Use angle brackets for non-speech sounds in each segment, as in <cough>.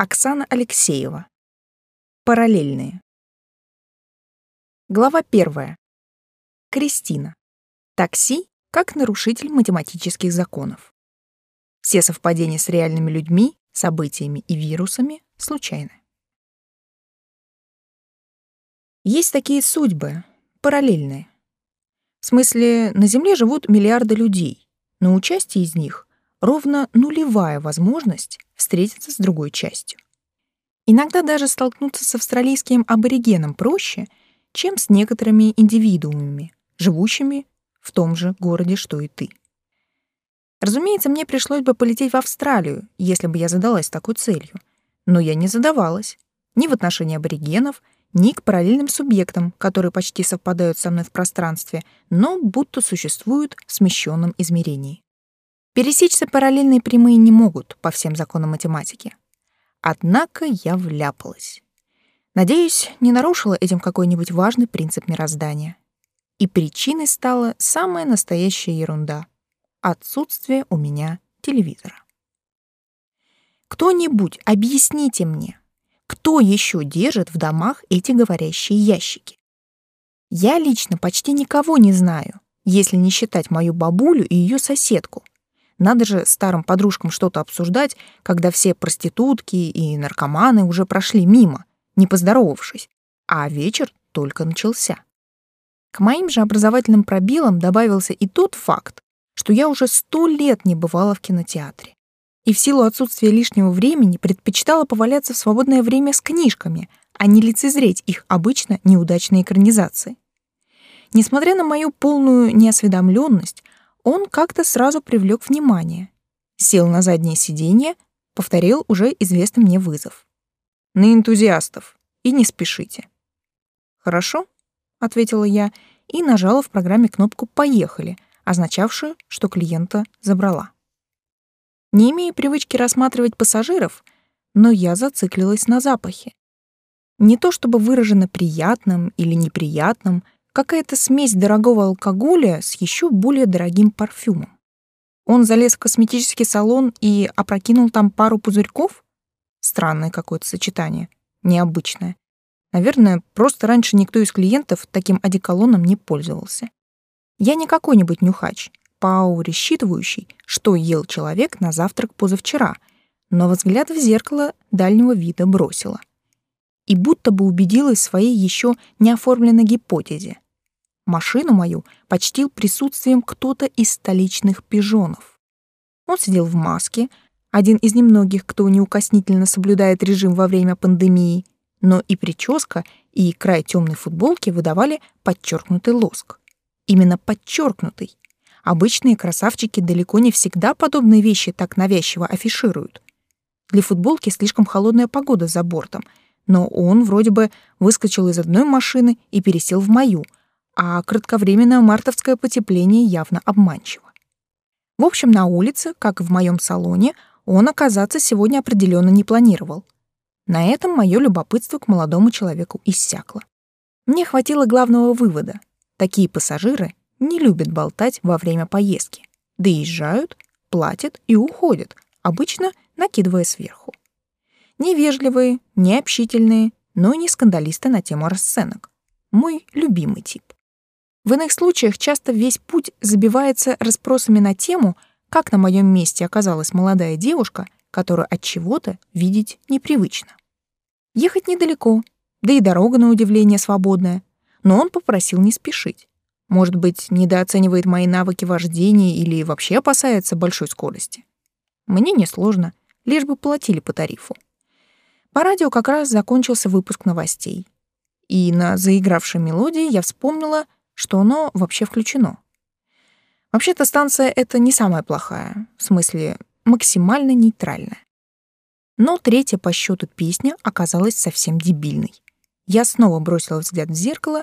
Оксана Алексеева. Параллельные. Глава первая. Кристина. Такси как нарушитель математических законов. Все совпадения с реальными людьми, событиями и вирусами случайны. Есть такие судьбы, параллельные. В смысле, на Земле живут миллиарды людей, но у части из них ровно нулевая возможность встретиться с другой частью. Иногда даже столкнуться с австралийским аборигеном проще, чем с некоторыми индивидуумами, живущими в том же городе, что и ты. Разумеется, мне пришлось бы полететь в Австралию, если бы я задалась такой целью. Но я не задавалась. Ни в отношении аборигенов, ни к параллельным субъектам, которые почти совпадают со мной в пространстве, но будто существуют в смещенном измерении. Пересечься параллельные прямые не могут по всем законам математики. Однако я вляпалась. Надеюсь, не нарушила этим какой-нибудь важный принцип мироздания. И причиной стала самая настоящая ерунда — отсутствие у меня телевизора. Кто-нибудь объясните мне, кто еще держит в домах эти говорящие ящики? Я лично почти никого не знаю, если не считать мою бабулю и ее соседку — надо же старым подружкам что-то обсуждать, когда все проститутки и наркоманы уже прошли мимо, не поздоровавшись, а вечер только начался. К моим же образовательным пробелам добавился и тот факт, что я уже сто лет не бывала в кинотеатре. И в силу отсутствия лишнего времени предпочитала поваляться в свободное время с книжками, а не лицезреть их обычно неудачные экранизации. Несмотря на мою полную неосведомленность, он как-то сразу привлек внимание. Сел на заднее сиденье, повторил уже известный мне вызов. «На энтузиастов. И не спешите». «Хорошо», — ответила я и нажала в программе кнопку «Поехали», означавшую, что клиента забрала. Не имея привычки рассматривать пассажиров, но я зациклилась на запахе. Не то чтобы выражено приятным или неприятным, Какая-то смесь дорогого алкоголя с еще более дорогим парфюмом. Он залез в косметический салон и опрокинул там пару пузырьков? Странное какое-то сочетание, необычное. Наверное, просто раньше никто из клиентов таким одеколоном не пользовался. Я не какой-нибудь нюхач, по ауре считывающий, что ел человек на завтрак позавчера, но взгляд в зеркало дальнего вида бросила. И будто бы убедилась в своей еще не оформленной гипотезе. Машину мою почтил присутствием кто-то из столичных пижонов. Он сидел в маске, один из немногих, кто неукоснительно соблюдает режим во время пандемии, но и прическа, и край темной футболки выдавали подчеркнутый лоск. Именно подчеркнутый. Обычные красавчики далеко не всегда подобные вещи так навязчиво афишируют. Для футболки слишком холодная погода за бортом, но он вроде бы выскочил из одной машины и пересел в мою — а кратковременное мартовское потепление явно обманчиво. В общем, на улице, как и в моем салоне, он оказаться сегодня определенно не планировал. На этом мое любопытство к молодому человеку иссякло. Мне хватило главного вывода. Такие пассажиры не любят болтать во время поездки. Доезжают, платят и уходят, обычно накидывая сверху. Невежливые, необщительные, но и не скандалисты на тему расценок. Мой любимый тип. В иных случаях часто весь путь забивается расспросами на тему, как на моем месте оказалась молодая девушка, которую от чего-то видеть непривычно. Ехать недалеко, да и дорога на удивление свободная, но он попросил не спешить. Может быть, недооценивает мои навыки вождения или вообще опасается большой скорости. Мне несложно, лишь бы платили по тарифу. По радио как раз закончился выпуск новостей. И на заигравшей мелодии я вспомнила — что оно вообще включено. Вообще-то станция эта не самая плохая, в смысле максимально нейтральная. Но третья по счету песня оказалась совсем дебильной. Я снова бросила взгляд в зеркало.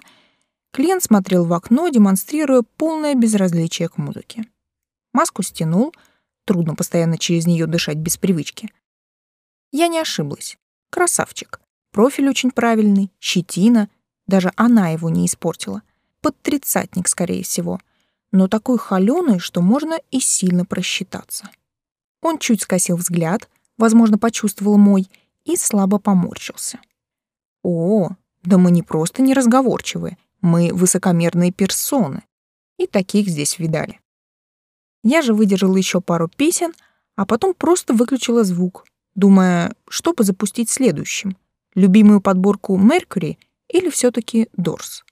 Клиент смотрел в окно, демонстрируя полное безразличие к музыке. Маску стянул, трудно постоянно через нее дышать без привычки. Я не ошиблась. Красавчик. Профиль очень правильный, щетина, даже она его не испортила — под тридцатник, скорее всего, но такой холёный, что можно и сильно просчитаться. Он чуть скосил взгляд, возможно, почувствовал мой, и слабо поморщился. О, да мы не просто неразговорчивые, мы высокомерные персоны. И таких здесь видали. Я же выдержала еще пару песен, а потом просто выключила звук, думая, что бы запустить следующим. Любимую подборку Mercury или все таки Дорс.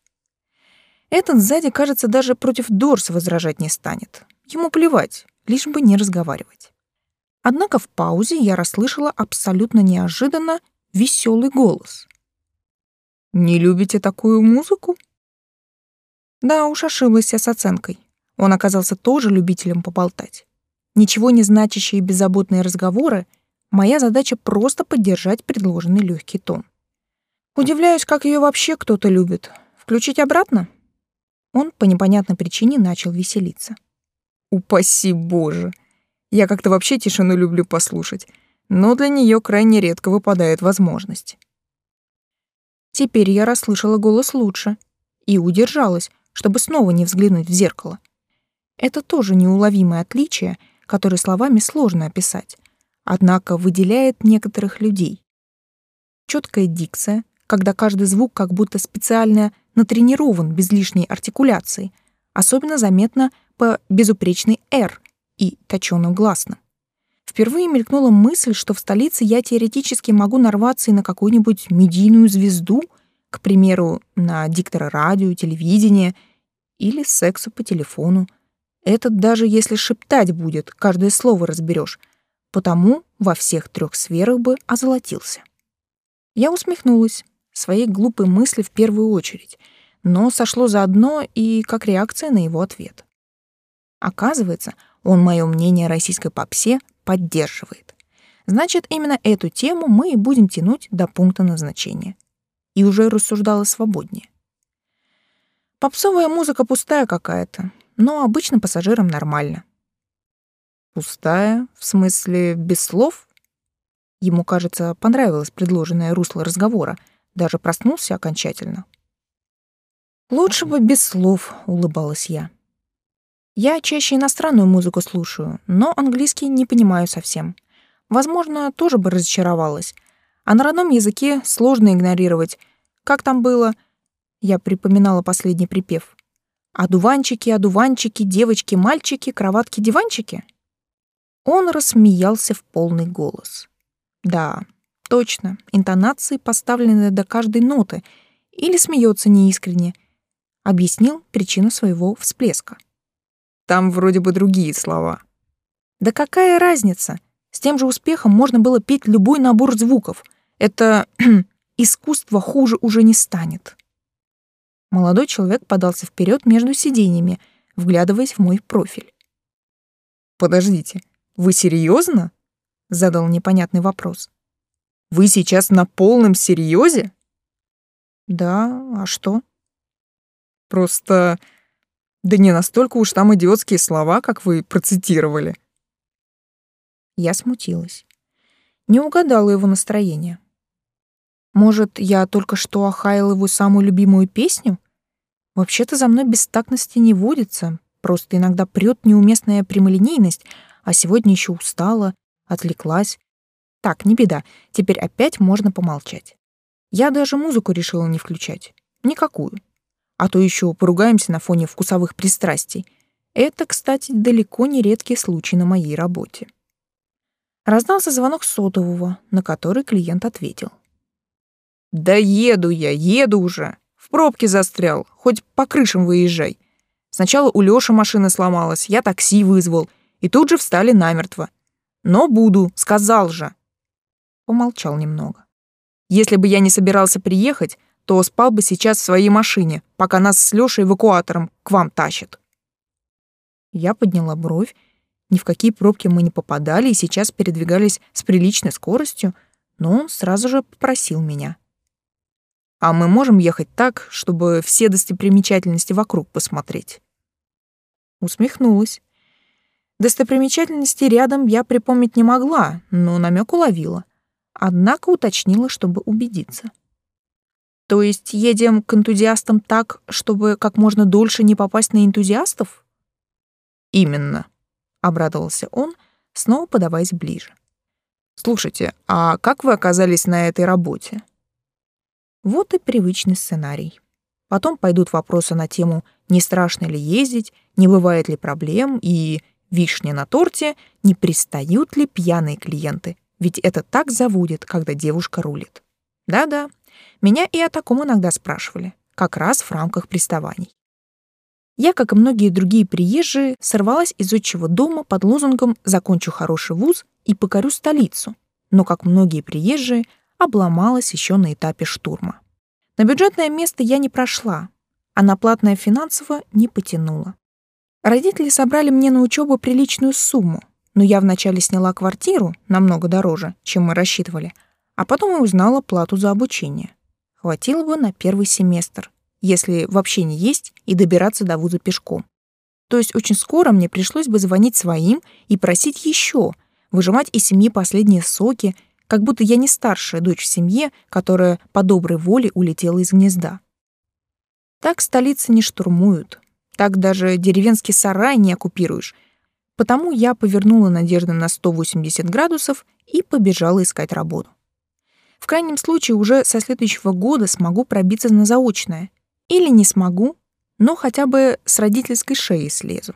Этот сзади, кажется, даже против Дорс возражать не станет. Ему плевать, лишь бы не разговаривать. Однако в паузе я расслышала абсолютно неожиданно веселый голос. «Не любите такую музыку?» Да уж ошиблась я с оценкой. Он оказался тоже любителем поболтать. Ничего не значащие беззаботные разговоры — моя задача просто поддержать предложенный легкий тон. Удивляюсь, как ее вообще кто-то любит. Включить обратно? Он по непонятной причине начал веселиться. Упаси Боже! Я как-то вообще тишину люблю послушать, но для нее крайне редко выпадает возможность. Теперь я расслышала голос лучше и удержалась, чтобы снова не взглянуть в зеркало. Это тоже неуловимое отличие, которое словами сложно описать, однако выделяет некоторых людей. Четкая дикция, когда каждый звук как будто специально натренирован без лишней артикуляции, особенно заметно по безупречной «р» и точёным гласным. Впервые мелькнула мысль, что в столице я теоретически могу нарваться и на какую-нибудь медийную звезду, к примеру, на диктора радио, телевидения или сексу по телефону. Этот даже если шептать будет, каждое слово разберешь, потому во всех трех сферах бы озолотился. Я усмехнулась, своей глупой мысли в первую очередь, но сошло заодно и как реакция на его ответ. Оказывается, он мое мнение о российской попсе поддерживает. Значит, именно эту тему мы и будем тянуть до пункта назначения. И уже рассуждала свободнее. Попсовая музыка пустая какая-то, но обычно пассажирам нормально. Пустая, в смысле без слов? Ему, кажется, понравилось предложенное русло разговора, даже проснулся окончательно. Лучше бы без слов, улыбалась я. Я чаще иностранную музыку слушаю, но английский не понимаю совсем. Возможно, тоже бы разочаровалась. А на родном языке сложно игнорировать. Как там было? Я припоминала последний припев. «Одуванчики, одуванчики, девочки, мальчики, кроватки, диванчики?» Он рассмеялся в полный голос. Да, точно, интонации поставлены до каждой ноты, или смеется неискренне. Объяснил причину своего всплеска. Там вроде бы другие слова. Да какая разница? С тем же успехом можно было петь любой набор звуков. Это <clears throat> искусство хуже уже не станет. Молодой человек подался вперед между сиденьями, вглядываясь в мой профиль. Подождите, вы серьезно? задал непонятный вопрос. Вы сейчас на полном серьезе? Да, а что? Просто да не настолько уж там идиотские слова, как вы процитировали. Я смутилась. Не угадала его настроение. Может, я только что охаял его самую любимую песню? Вообще-то за мной бестактности не водится, просто иногда прёт неуместная прямолинейность, а сегодня еще устала, отвлеклась. Так, не беда, теперь опять можно помолчать. Я даже музыку решила не включать. Никакую а то еще поругаемся на фоне вкусовых пристрастий. Это, кстати, далеко не редкий случай на моей работе. Раздался звонок сотового, на который клиент ответил. «Да еду я, еду уже. В пробке застрял, хоть по крышам выезжай. Сначала у Лёши машина сломалась, я такси вызвал, и тут же встали намертво. Но буду, сказал же». Помолчал немного. «Если бы я не собирался приехать, то спал бы сейчас в своей машине, пока нас с Лёшей эвакуатором к вам тащат. Я подняла бровь. Ни в какие пробки мы не попадали и сейчас передвигались с приличной скоростью, но он сразу же попросил меня. «А мы можем ехать так, чтобы все достопримечательности вокруг посмотреть?» Усмехнулась. Достопримечательности рядом я припомнить не могла, но намек уловила. Однако уточнила, чтобы убедиться. То есть едем к энтузиастам так, чтобы как можно дольше не попасть на энтузиастов? Именно, обрадовался он, снова подаваясь ближе. Слушайте, а как вы оказались на этой работе? Вот и привычный сценарий. Потом пойдут вопросы на тему «не страшно ли ездить?», «не бывает ли проблем?» и «вишня на торте?» «не пристают ли пьяные клиенты?» Ведь это так заводит, когда девушка рулит. Да-да, меня и о таком иногда спрашивали, как раз в рамках приставаний. Я, как и многие другие приезжие, сорвалась из отчего дома под лозунгом «закончу хороший вуз и покорю столицу», но, как многие приезжие, обломалась еще на этапе штурма. На бюджетное место я не прошла, а на платное финансово не потянула. Родители собрали мне на учебу приличную сумму, но я вначале сняла квартиру намного дороже, чем мы рассчитывали, а потом и узнала плату за обучение. Хватило бы на первый семестр, если вообще не есть и добираться до вуза пешком. То есть очень скоро мне пришлось бы звонить своим и просить еще, выжимать из семьи последние соки, как будто я не старшая дочь в семье, которая по доброй воле улетела из гнезда. Так столицы не штурмуют, так даже деревенский сарай не оккупируешь. Потому я повернула надежды на 180 градусов и побежала искать работу. В крайнем случае уже со следующего года смогу пробиться на заочное. Или не смогу, но хотя бы с родительской шеи слезу.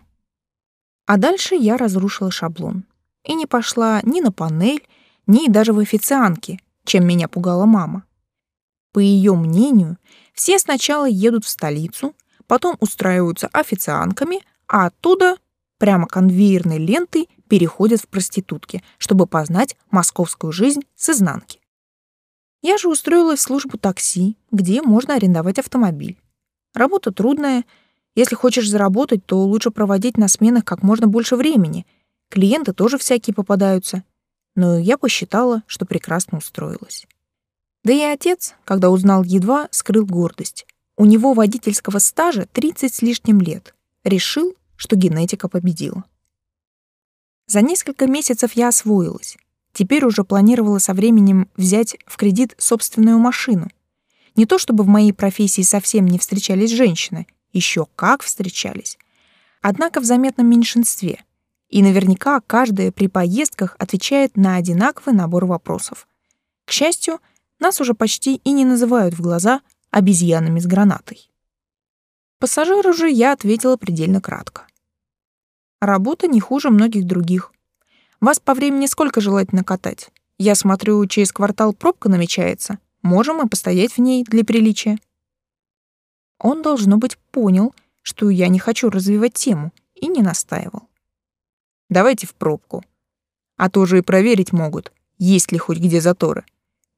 А дальше я разрушила шаблон. И не пошла ни на панель, ни даже в официантки, чем меня пугала мама. По ее мнению, все сначала едут в столицу, потом устраиваются официантками, а оттуда прямо конвейерной лентой переходят в проститутки, чтобы познать московскую жизнь с изнанки. Я же устроилась в службу такси, где можно арендовать автомобиль. Работа трудная. Если хочешь заработать, то лучше проводить на сменах как можно больше времени. Клиенты тоже всякие попадаются но я посчитала, что прекрасно устроилась. Да и отец, когда узнал едва, скрыл гордость. У него водительского стажа 30 с лишним лет. Решил, что генетика победила. За несколько месяцев я освоилась. Теперь уже планировала со временем взять в кредит собственную машину. Не то чтобы в моей профессии совсем не встречались женщины, еще как встречались. Однако в заметном меньшинстве. И наверняка каждая при поездках отвечает на одинаковый набор вопросов. К счастью, нас уже почти и не называют в глаза обезьянами с гранатой. Пассажиру же я ответила предельно кратко. Работа не хуже многих других. Вас по времени сколько желательно катать? Я смотрю, через квартал пробка намечается. Можем и постоять в ней для приличия. Он, должно быть, понял, что я не хочу развивать тему, и не настаивал. Давайте в пробку. А то же и проверить могут, есть ли хоть где заторы.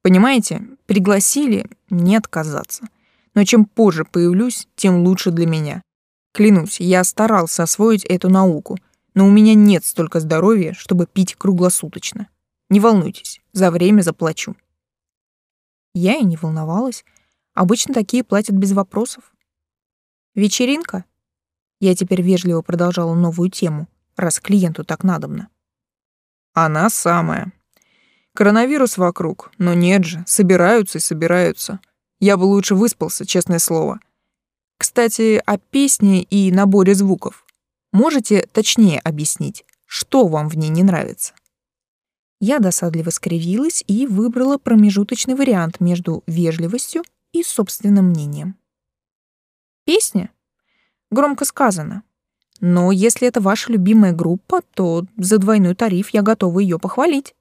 Понимаете, пригласили, не отказаться. Но чем позже появлюсь, тем лучше для меня. Клянусь, я старался освоить эту науку, но у меня нет столько здоровья, чтобы пить круглосуточно. Не волнуйтесь, за время заплачу. Я и не волновалась. Обычно такие платят без вопросов. Вечеринка? Я теперь вежливо продолжала новую тему — раз клиенту так надобно. Она самая. Коронавирус вокруг, но нет же, собираются и собираются. Я бы лучше выспался, честное слово. Кстати, о песне и наборе звуков. Можете точнее объяснить, что вам в ней не нравится? Я досадливо скривилась и выбрала промежуточный вариант между вежливостью и собственным мнением. Песня? Громко сказано. Но если это ваша любимая группа, то за двойной тариф я готова ее похвалить.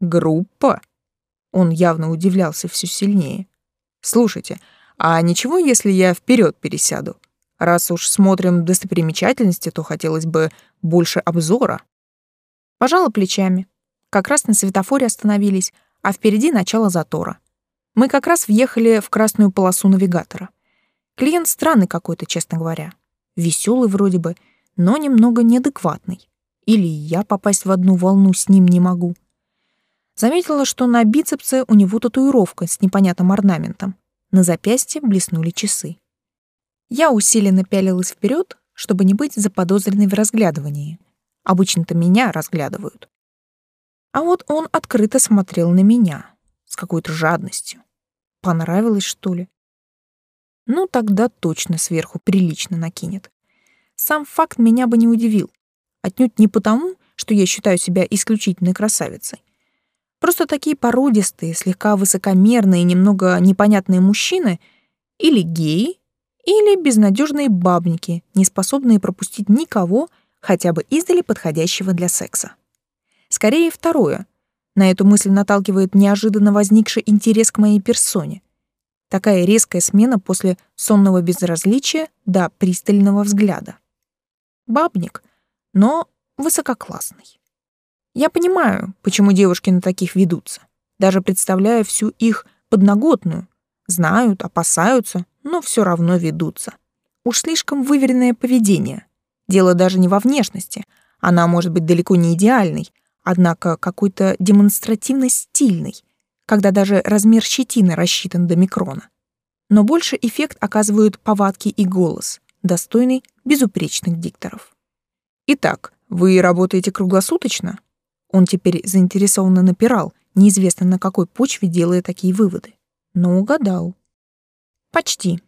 Группа? Он явно удивлялся все сильнее. Слушайте, а ничего, если я вперед пересяду? Раз уж смотрим достопримечательности, то хотелось бы больше обзора. Пожала плечами. Как раз на светофоре остановились, а впереди начало затора. Мы как раз въехали в красную полосу навигатора. Клиент странный какой-то, честно говоря. Веселый вроде бы, но немного неадекватный. Или я попасть в одну волну с ним не могу. Заметила, что на бицепсе у него татуировка с непонятным орнаментом. На запястье блеснули часы. Я усиленно пялилась вперед, чтобы не быть заподозренной в разглядывании. Обычно-то меня разглядывают. А вот он открыто смотрел на меня с какой-то жадностью. Понравилось, что ли? Ну, тогда точно сверху прилично накинет. Сам факт меня бы не удивил. Отнюдь не потому, что я считаю себя исключительной красавицей. Просто такие породистые, слегка высокомерные, немного непонятные мужчины или геи, или безнадежные бабники, не способные пропустить никого, хотя бы издали подходящего для секса. Скорее второе. На эту мысль наталкивает неожиданно возникший интерес к моей персоне. Такая резкая смена после сонного безразличия до пристального взгляда. Бабник, но высококлассный. Я понимаю, почему девушки на таких ведутся. Даже представляю всю их подноготную. Знают, опасаются, но все равно ведутся. Уж слишком выверенное поведение. Дело даже не во внешности. Она может быть далеко не идеальной, однако какой-то демонстративно стильной, когда даже размер щетины рассчитан до микрона. Но больше эффект оказывают повадки и голос, достойный безупречных дикторов. Итак, вы работаете круглосуточно? Он теперь заинтересованно напирал, неизвестно на какой почве делая такие выводы. Но угадал. Почти.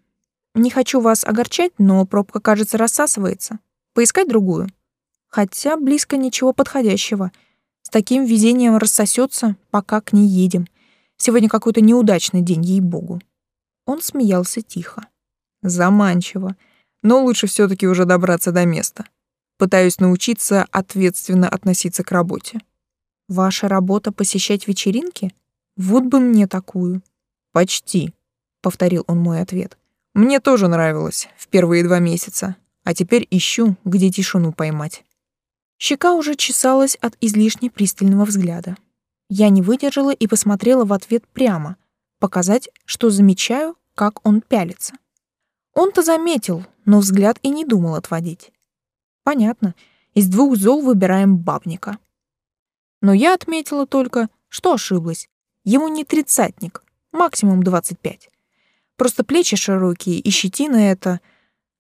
Не хочу вас огорчать, но пробка, кажется, рассасывается. Поискать другую. Хотя близко ничего подходящего. С таким везением рассосется, пока к ней едем. Сегодня какой-то неудачный день, ей-богу. Он смеялся тихо. Заманчиво. Но лучше все таки уже добраться до места. Пытаюсь научиться ответственно относиться к работе. Ваша работа посещать вечеринки? Вот бы мне такую. Почти, повторил он мой ответ. Мне тоже нравилось в первые два месяца, а теперь ищу, где тишину поймать. Щека уже чесалась от излишне пристального взгляда. Я не выдержала и посмотрела в ответ прямо, показать, что замечаю, как он пялится. Он-то заметил, но взгляд и не думал отводить. Понятно, из двух зол выбираем бабника. Но я отметила только, что ошиблась. Ему не тридцатник, максимум двадцать пять. Просто плечи широкие и щетина это...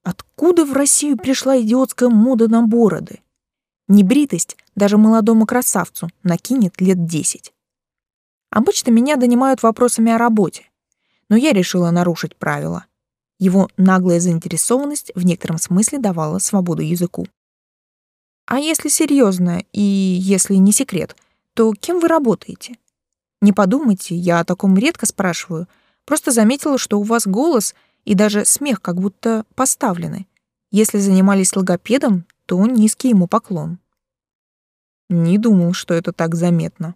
Откуда в Россию пришла идиотская мода на бороды? Небритость даже молодому красавцу накинет лет десять. Обычно меня донимают вопросами о работе, но я решила нарушить правила. Его наглая заинтересованность в некотором смысле давала свободу языку. А если серьезно и если не секрет, то кем вы работаете? Не подумайте, я о таком редко спрашиваю. Просто заметила, что у вас голос и даже смех как будто поставлены. Если занимались логопедом, то низкий ему поклон. Не думал, что это так заметно.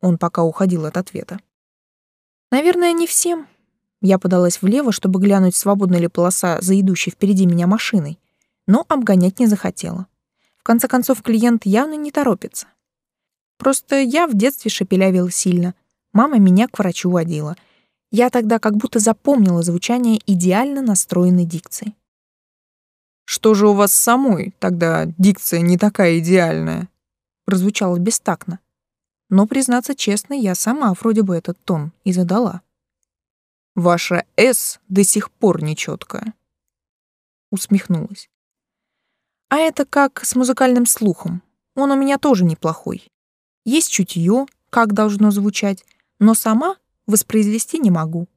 Он пока уходил от ответа. Наверное, не всем. Я подалась влево, чтобы глянуть, свободна ли полоса за идущей впереди меня машиной, но обгонять не захотела. В конце концов, клиент явно не торопится. Просто я в детстве шепелявила сильно. Мама меня к врачу водила. Я тогда как будто запомнила звучание идеально настроенной дикции. Что же у вас самой тогда дикция не такая идеальная? Прозвучало бестактно. Но, признаться честно, я сама вроде бы этот тон и задала. Ваша «С» до сих пор нечеткая. Усмехнулась. А это как с музыкальным слухом. Он у меня тоже неплохой. Есть чутье, как должно звучать, но сама воспроизвести не могу.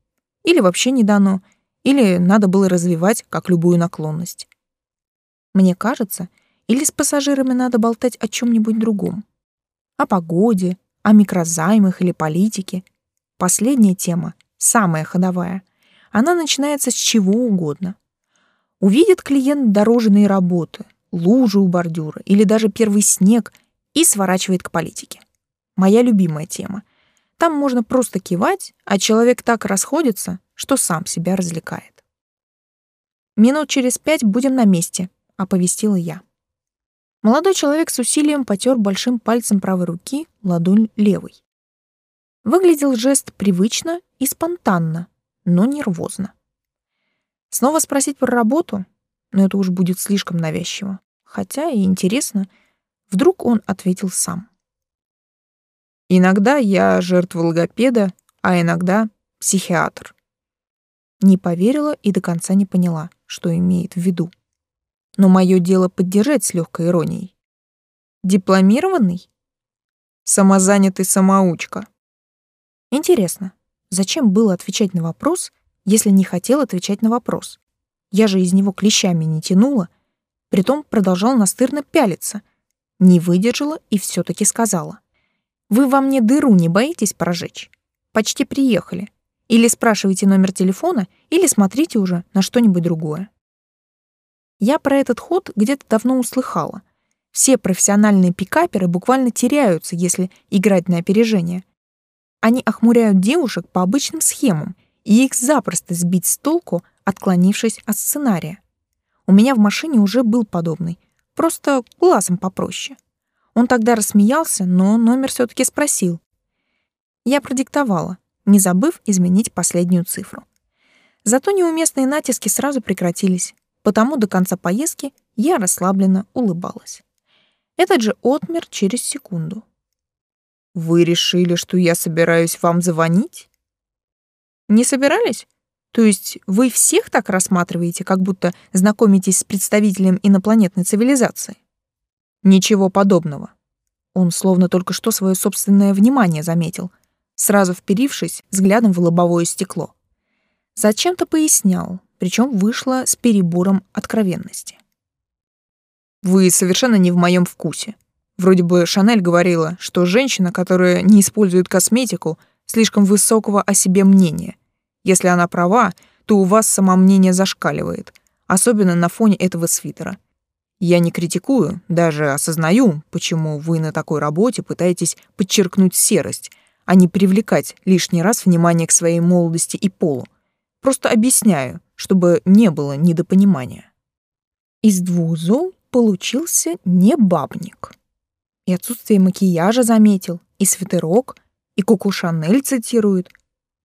Или вообще не дано, или надо было развивать, как любую наклонность. Мне кажется, или с пассажирами надо болтать о чем нибудь другом. О погоде, о микрозаймах или политике. Последняя тема, самая ходовая. Она начинается с чего угодно. Увидит клиент дорожные работы, лужи у бордюра или даже первый снег и сворачивает к политике. Моя любимая тема. Там можно просто кивать, а человек так расходится, что сам себя развлекает. Минут через пять будем на месте, оповестила я. Молодой человек с усилием потер большим пальцем правой руки ладонь левой. Выглядел жест привычно и спонтанно, но нервозно. Снова спросить про работу? Но это уж будет слишком навязчиво. Хотя и интересно, вдруг он ответил сам. Иногда я жертва логопеда, а иногда психиатр. Не поверила и до конца не поняла, что имеет в виду но мое дело поддержать с легкой иронией. Дипломированный? Самозанятый самоучка. Интересно, зачем было отвечать на вопрос, если не хотел отвечать на вопрос? Я же из него клещами не тянула, притом продолжал настырно пялиться. Не выдержала и все таки сказала. Вы во мне дыру не боитесь прожечь? Почти приехали. Или спрашивайте номер телефона, или смотрите уже на что-нибудь другое. Я про этот ход где-то давно услыхала. Все профессиональные пикаперы буквально теряются, если играть на опережение. Они охмуряют девушек по обычным схемам, и их запросто сбить с толку, отклонившись от сценария. У меня в машине уже был подобный, просто глазом попроще. Он тогда рассмеялся, но номер все таки спросил. Я продиктовала, не забыв изменить последнюю цифру. Зато неуместные натиски сразу прекратились, потому до конца поездки я расслабленно улыбалась. Этот же отмер через секунду. «Вы решили, что я собираюсь вам звонить?» «Не собирались? То есть вы всех так рассматриваете, как будто знакомитесь с представителем инопланетной цивилизации?» «Ничего подобного». Он словно только что свое собственное внимание заметил, сразу вперившись взглядом в лобовое стекло. Зачем-то пояснял, причем вышло с перебором откровенности. Вы совершенно не в моем вкусе. Вроде бы Шанель говорила, что женщина, которая не использует косметику, слишком высокого о себе мнения. Если она права, то у вас самомнение зашкаливает, особенно на фоне этого свитера. Я не критикую, даже осознаю, почему вы на такой работе пытаетесь подчеркнуть серость, а не привлекать лишний раз внимание к своей молодости и полу. Просто объясняю, чтобы не было недопонимания. Из двух зол получился не бабник. И отсутствие макияжа заметил, и свитерок, и Коко Шанель цитирует.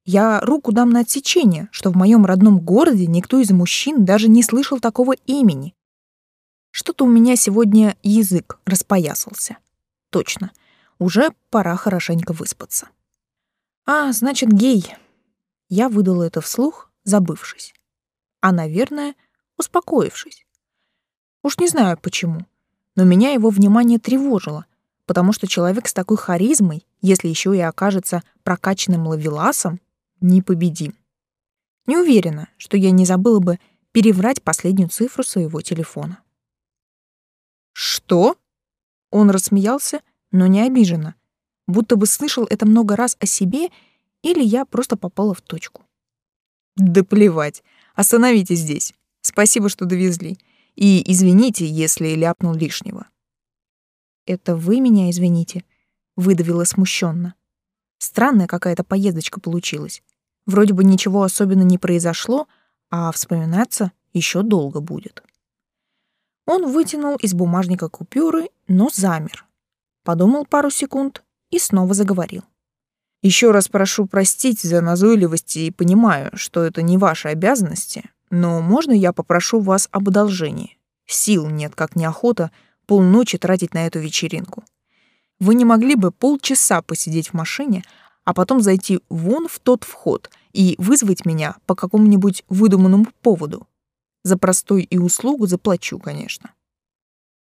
Я руку дам на отсечение, что в моем родном городе никто из мужчин даже не слышал такого имени. Что-то у меня сегодня язык распоясался. Точно, уже пора хорошенько выспаться. А, значит, гей. Я выдала это вслух, забывшись а, наверное, успокоившись. Уж не знаю почему, но меня его внимание тревожило, потому что человек с такой харизмой, если еще и окажется прокачанным лавеласом, непобедим. Не уверена, что я не забыла бы переврать последнюю цифру своего телефона. «Что?» Он рассмеялся, но не обиженно, будто бы слышал это много раз о себе, или я просто попала в точку. «Да плевать, Остановитесь здесь. Спасибо, что довезли. И извините, если ляпнул лишнего. Это вы меня извините, выдавила смущенно. Странная какая-то поездочка получилась. Вроде бы ничего особенно не произошло, а вспоминаться еще долго будет. Он вытянул из бумажника купюры, но замер. Подумал пару секунд и снова заговорил. Еще раз прошу простить за назойливость и понимаю, что это не ваши обязанности, но можно я попрошу вас об одолжении? Сил нет, как неохота, полночи тратить на эту вечеринку. Вы не могли бы полчаса посидеть в машине, а потом зайти вон в тот вход и вызвать меня по какому-нибудь выдуманному поводу? За простой и услугу заплачу, конечно.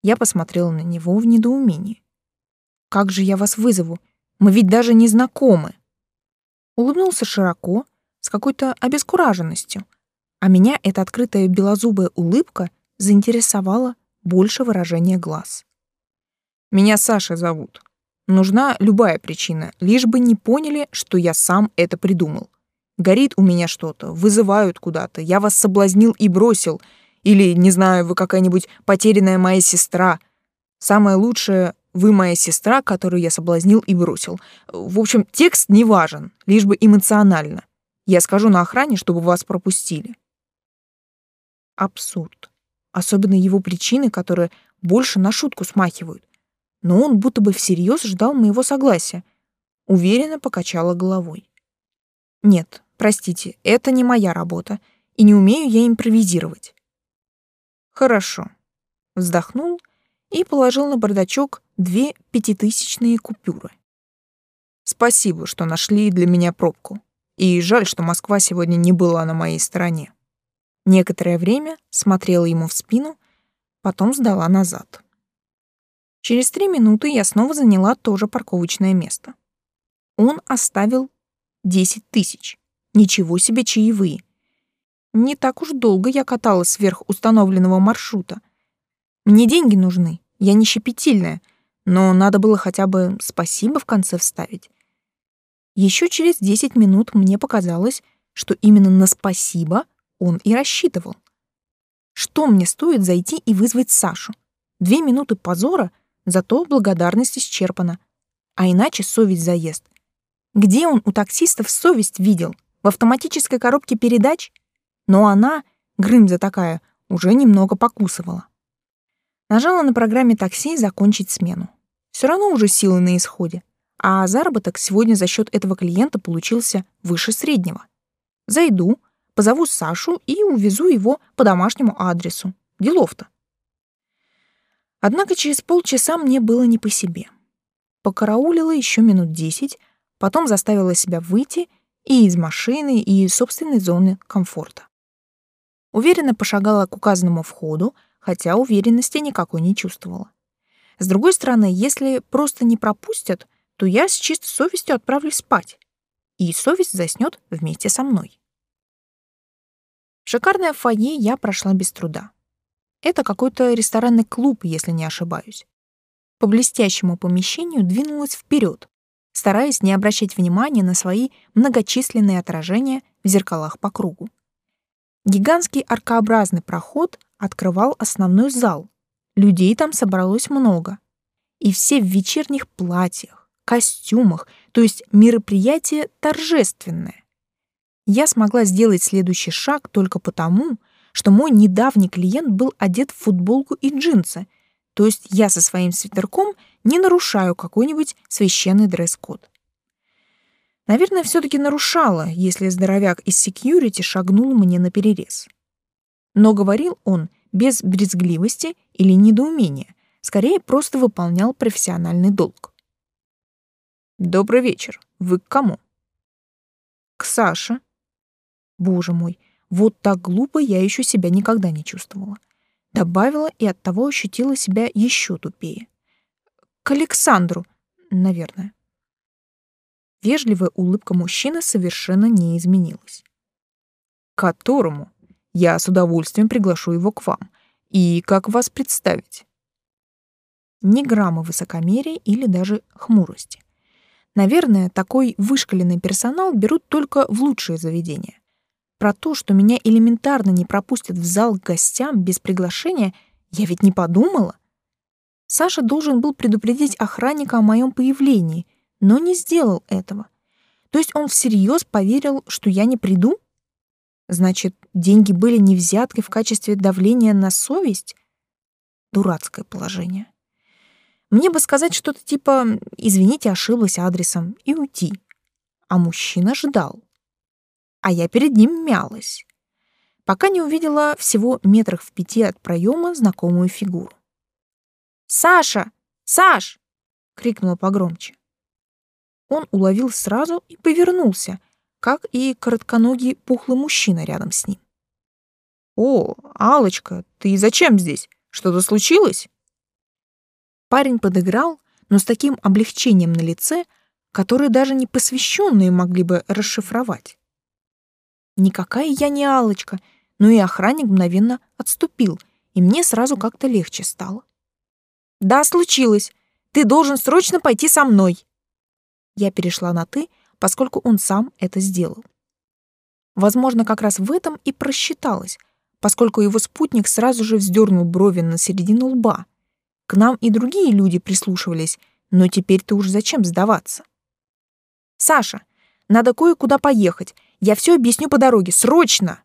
Я посмотрела на него в недоумении. Как же я вас вызову? Мы ведь даже не знакомы. Улыбнулся широко, с какой-то обескураженностью, а меня эта открытая белозубая улыбка заинтересовала больше выражения глаз. Меня Саша зовут. Нужна любая причина, лишь бы не поняли, что я сам это придумал. Горит у меня что-то, вызывают куда-то, я вас соблазнил и бросил, или, не знаю, вы какая-нибудь потерянная моя сестра. Самое лучшее вы моя сестра, которую я соблазнил и бросил. В общем, текст не важен, лишь бы эмоционально. Я скажу на охране, чтобы вас пропустили. Абсурд. Особенно его причины, которые больше на шутку смахивают. Но он будто бы всерьез ждал моего согласия. Уверенно покачала головой. Нет, простите, это не моя работа, и не умею я импровизировать. Хорошо. Вздохнул и положил на бардачок две пятитысячные купюры. Спасибо, что нашли для меня пробку. И жаль, что Москва сегодня не была на моей стороне. Некоторое время смотрела ему в спину, потом сдала назад. Через три минуты я снова заняла тоже парковочное место. Он оставил десять тысяч. Ничего себе чаевые. Не так уж долго я каталась сверх установленного маршрута. Мне деньги нужны, я не щепетильная — но надо было хотя бы спасибо в конце вставить. Еще через 10 минут мне показалось, что именно на спасибо он и рассчитывал. Что мне стоит зайти и вызвать Сашу? Две минуты позора, зато благодарность исчерпана. А иначе совесть заест. Где он у таксистов совесть видел? В автоматической коробке передач? Но она, Грымза такая, уже немного покусывала. Нажала на программе такси закончить смену. Все равно уже силы на исходе, а заработок сегодня за счет этого клиента получился выше среднего. Зайду, позову Сашу и увезу его по домашнему адресу. Делов-то. Однако через полчаса мне было не по себе. Покараулила еще минут десять, потом заставила себя выйти и из машины, и из собственной зоны комфорта. Уверенно пошагала к указанному входу, хотя уверенности никакой не чувствовала. С другой стороны, если просто не пропустят, то я с чистой совестью отправлюсь спать, и совесть заснет вместе со мной. Шикарное фойе я прошла без труда. Это какой-то ресторанный клуб, если не ошибаюсь. По блестящему помещению двинулась вперед, стараясь не обращать внимания на свои многочисленные отражения в зеркалах по кругу. Гигантский аркообразный проход открывал основной зал. Людей там собралось много. И все в вечерних платьях, костюмах, то есть мероприятие торжественное я смогла сделать следующий шаг только потому, что мой недавний клиент был одет в футболку и джинсы, то есть я со своим свитерком не нарушаю какой-нибудь священный дресс-код. Наверное, все таки нарушала, если здоровяк из секьюрити шагнул мне на перерез. Но говорил он без брезгливости или недоумения, скорее просто выполнял профессиональный долг. «Добрый вечер. Вы к кому?» «К Саше», Боже мой, вот так глупо я еще себя никогда не чувствовала. Добавила и оттого ощутила себя еще тупее. К Александру, наверное. Вежливая улыбка мужчины совершенно не изменилась. К которому? Я с удовольствием приглашу его к вам. И как вас представить? Ни грамма высокомерия или даже хмурости. Наверное, такой вышкаленный персонал берут только в лучшие заведения. Про то, что меня элементарно не пропустят в зал к гостям без приглашения, я ведь не подумала. Саша должен был предупредить охранника о моем появлении, но не сделал этого. То есть он всерьез поверил, что я не приду? Значит, деньги были не взяткой в качестве давления на совесть? Дурацкое положение. Мне бы сказать что-то типа «извините, ошиблась адресом» и уйти. А мужчина ждал а я перед ним мялась, пока не увидела всего метрах в пяти от проема знакомую фигуру. «Саша! Саш!» — крикнула погромче. Он уловил сразу и повернулся, как и коротконогий пухлый мужчина рядом с ним. «О, алочка ты зачем здесь? Что-то случилось?» Парень подыграл, но с таким облегчением на лице, которое даже не посвященные могли бы расшифровать. Никакая я не алочка но и охранник мгновенно отступил, и мне сразу как-то легче стало. «Да, случилось. Ты должен срочно пойти со мной». Я перешла на «ты», поскольку он сам это сделал. Возможно, как раз в этом и просчиталась, поскольку его спутник сразу же вздернул брови на середину лба. К нам и другие люди прислушивались, но теперь-то уж зачем сдаваться? «Саша, надо кое-куда поехать. Я все объясню по дороге. Срочно!»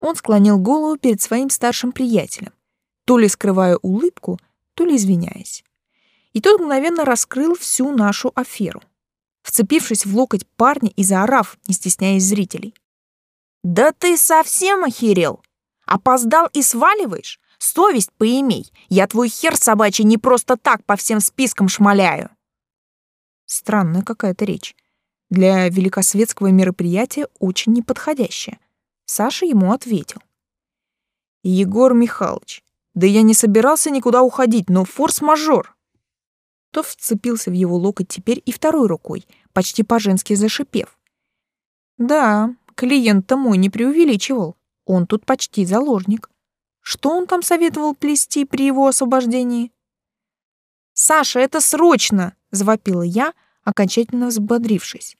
Он склонил голову перед своим старшим приятелем, то ли скрывая улыбку, то ли извиняясь. И тот мгновенно раскрыл всю нашу аферу, вцепившись в локоть парня и заорав, не стесняясь зрителей. «Да ты совсем охерел? Опоздал и сваливаешь? Совесть поимей. Я твой хер собачий не просто так по всем спискам шмаляю». Странная какая-то речь для великосветского мероприятия очень неподходящее. Саша ему ответил. «Егор Михайлович, да я не собирался никуда уходить, но форс-мажор». То вцепился в его локоть теперь и второй рукой, почти по-женски зашипев. «Да, клиент-то мой не преувеличивал. Он тут почти заложник. Что он там советовал плести при его освобождении?» «Саша, это срочно!» — завопила я, окончательно взбодрившись.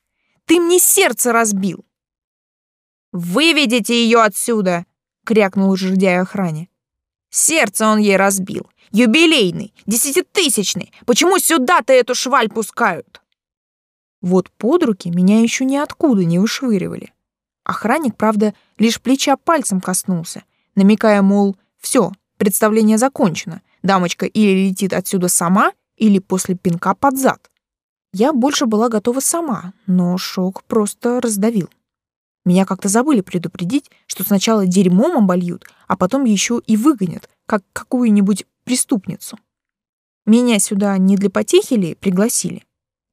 «Ты мне сердце разбил!» «Выведите ее отсюда!» — крякнул жердяй охране. «Сердце он ей разбил! Юбилейный, десятитысячный! Почему сюда-то эту шваль пускают?» Вот под руки меня еще ниоткуда не вышвыривали. Охранник, правда, лишь плеча пальцем коснулся, намекая, мол, все, представление закончено, дамочка или летит отсюда сама, или после пинка под зад. Я больше была готова сама, но шок просто раздавил. Меня как-то забыли предупредить, что сначала дерьмом обольют, а потом еще и выгонят, как какую-нибудь преступницу. Меня сюда не для потехи ли пригласили?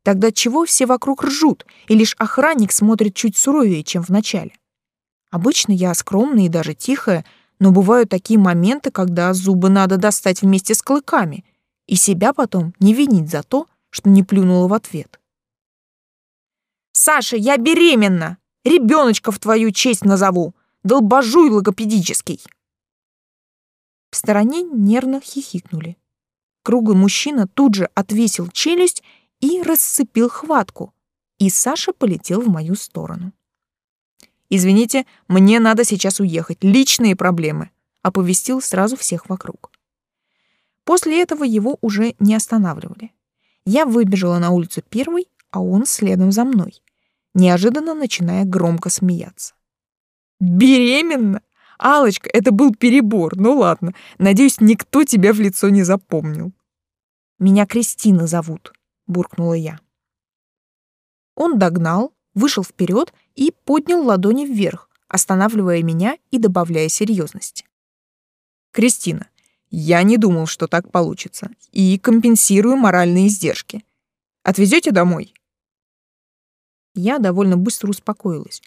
Тогда чего все вокруг ржут, и лишь охранник смотрит чуть суровее, чем в начале? Обычно я скромная и даже тихая, но бывают такие моменты, когда зубы надо достать вместе с клыками, и себя потом не винить за то, что не плюнула в ответ. «Саша, я беременна! Ребеночка в твою честь назову! Долбожуй логопедический!» В стороне нервно хихикнули. Круглый мужчина тут же отвесил челюсть и расцепил хватку, и Саша полетел в мою сторону. «Извините, мне надо сейчас уехать, личные проблемы», оповестил сразу всех вокруг. После этого его уже не останавливали. Я выбежала на улицу первой, а он следом за мной, неожиданно начиная громко смеяться. «Беременна? алочка это был перебор, ну ладно. Надеюсь, никто тебя в лицо не запомнил». «Меня Кристина зовут», буркнула я. Он догнал, вышел вперед и поднял ладони вверх, останавливая меня и добавляя серьезности. Кристина, я не думал, что так получится, и компенсирую моральные издержки. Отвезете домой? Я довольно быстро успокоилась.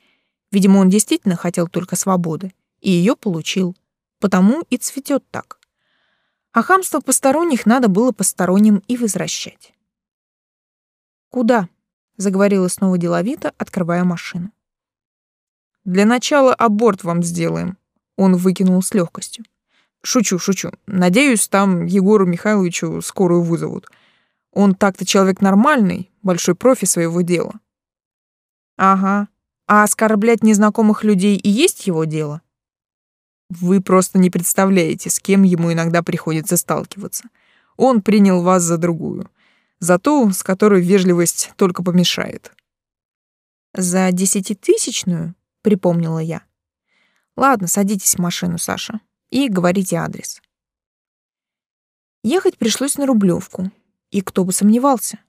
Видимо, он действительно хотел только свободы, и ее получил, потому и цветет так. А хамство посторонних надо было посторонним и возвращать. «Куда?» — заговорила снова деловито, открывая машину. «Для начала аборт вам сделаем», — он выкинул с легкостью. «Шучу, шучу. Надеюсь, там Егору Михайловичу скорую вызовут. Он так-то человек нормальный, большой профи своего дела». «Ага. А оскорблять незнакомых людей и есть его дело?» «Вы просто не представляете, с кем ему иногда приходится сталкиваться. Он принял вас за другую за ту, с которой вежливость только помешает. «За десятитысячную?» — припомнила я. «Ладно, садитесь в машину, Саша, и говорите адрес». Ехать пришлось на Рублевку, и кто бы сомневался.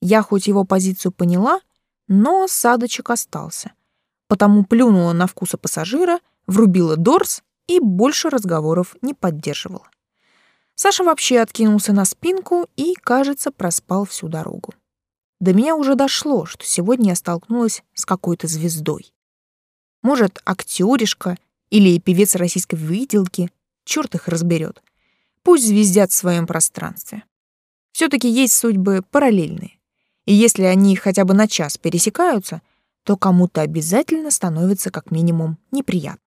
Я хоть его позицию поняла, но садочек остался, потому плюнула на вкуса пассажира, врубила дорс и больше разговоров не поддерживала. Саша вообще откинулся на спинку и, кажется, проспал всю дорогу. До меня уже дошло, что сегодня я столкнулась с какой-то звездой. Может, актеришка или певец российской выделки, черт их разберет. Пусть звездят в своем пространстве. Все-таки есть судьбы параллельные. И если они хотя бы на час пересекаются, то кому-то обязательно становится как минимум неприятно.